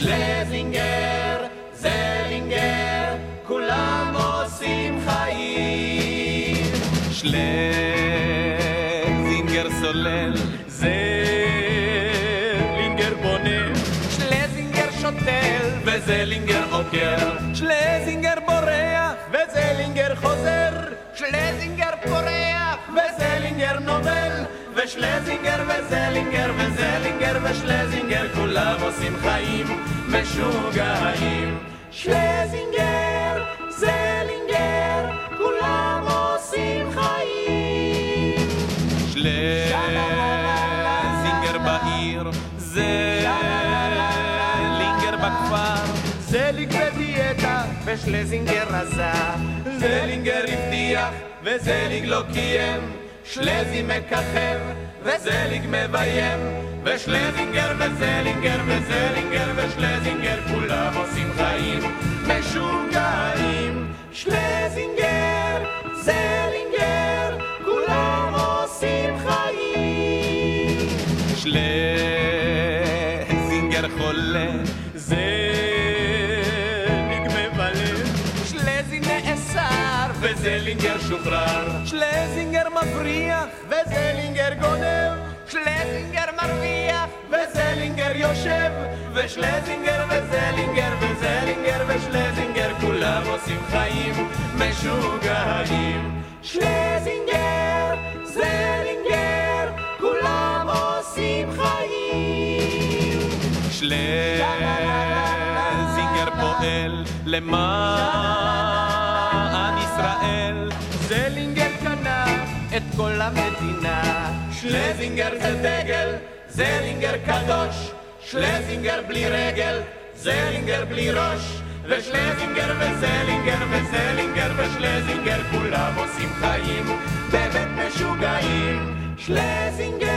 שלזינגר, זלינגר, כולם עושים חיים. שלזינגר סולל, זלינגר בונה, שלזינגר שותל, וזלינגר עוקר, שלזינגר בורח, וזלינגר חוזר, שלזינגר פורח, וזלינגר נובל, ושלזינגר וזלינגר וזלינגר ושלזינגר כולם עושים חיים משוגעים. שלזינגר, זלינגר, כולם עושים חיים. שלזינגר בעיר, זלינגר בכפר, זליג בדיאטה ושלזינגר רזה, זלינגר הבטיח וזליג לא קיים, שלזי מככב וזליג מביים, ושלזינגר וזלינגר וזלינגר ושלזינגר כולם עושים חיים משוגעים. שלזינגר, זלינגר, כולם עושים חיים. שלזינגר חולה, נאסר, וזלינגר שוחרר, שלזינגר מבריח, וזלינגר גונב, שלזינגר מרוויח, וזלינגר יושב, ושלזינגר וזלינגר וזלינגר ושלזינגר כולם עושים חיים משוגעים. שלזינגר, זלינגר, כולם עושים חיים. שלזינגר פועל למען ישראל, זלינגר קנה את כל המדינה. שלזינגר זה דגל, זלינגר קדוש. שלזינגר בלי רגל, זלינגר בלי ראש. ושלזינגר וזלינגר וזלינגר ושלזינגר כולם עושים חיים באמת משוגעים. שלזינגר,